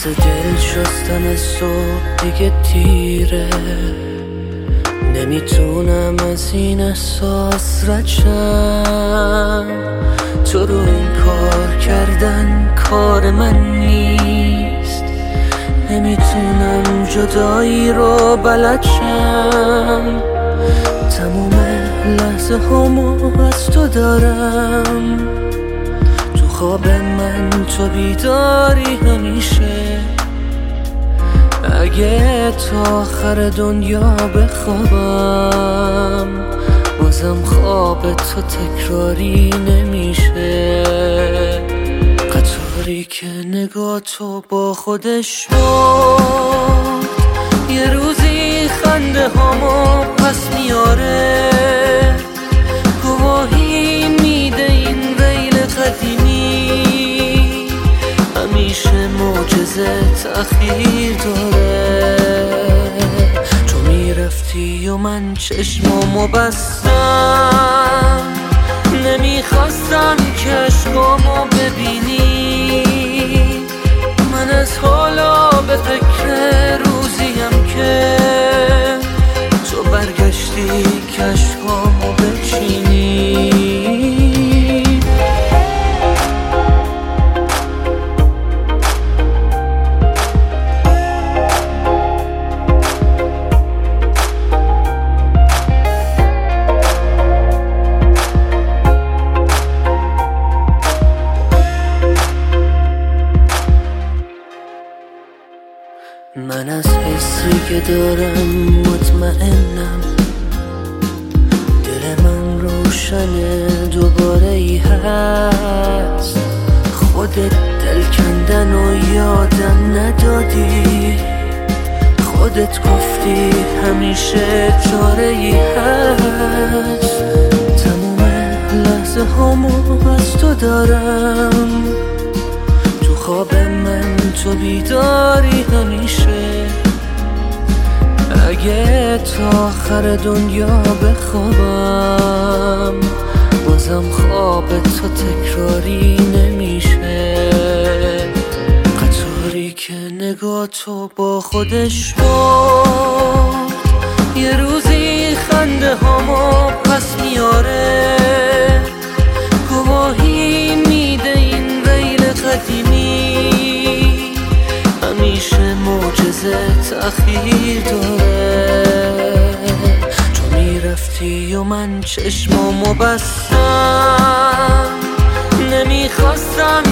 تو دیگه تیره نمی‌تونم از این احساس رچم تو رو این کار کردن کار من نیست نمی‌تونم جدایی رو بلدشم تموم لحظه همو از تو دارم خواب من تو بیداری همیشه. اگه تا آخر دنیا بخوابم بازم خواب تو تکراری نمیشه. قطاری که نگاه تو با خودش بود یه روزی خنده هامو پس میاره. همیشه معجزه تأخیر داره. تو می‌رفتی و من چشمامو بستم. نمی‌خواستم که اشکامو ببینی. من از حالا به فکر من از حسی که دارم مطمئنم. دل من روشن دوباره ای هست. خودت دل کندن و یادم ندادی. خودت گفتی همیشه چاره ای هست. تموم لحظه همو از تو دارم. تو بیداری همیشه اگه تا آخر دنیا بخوابم بازم خواب تو تکراری نمیشه. قطاری که نگاه تو با خودش بود یه روزی خنده هامو پس میاره. گواهی میده این ویل قدیمی. تأخیر داره تو می‌رفتی و من چشمامو بستم. نمی‌خواستم